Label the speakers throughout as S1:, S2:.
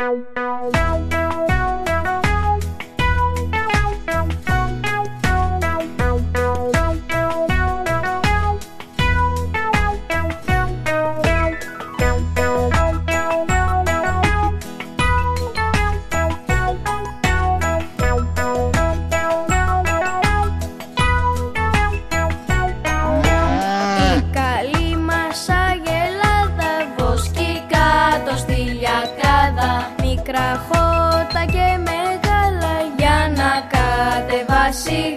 S1: Música και μεγάλα για να κατεβάσει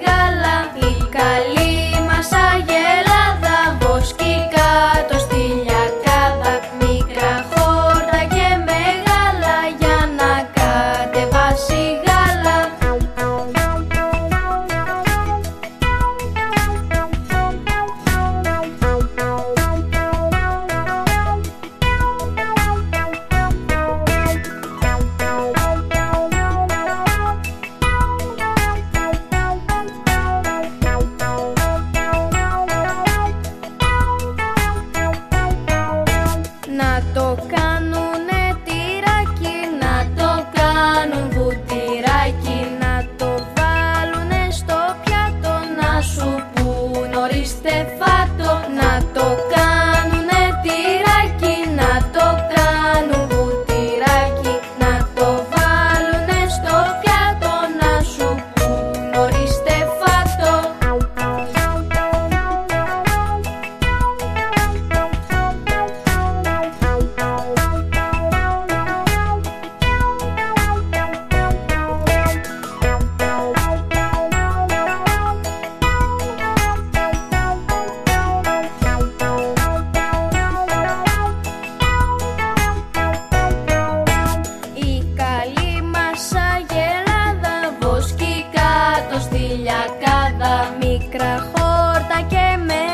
S1: χόρτα και με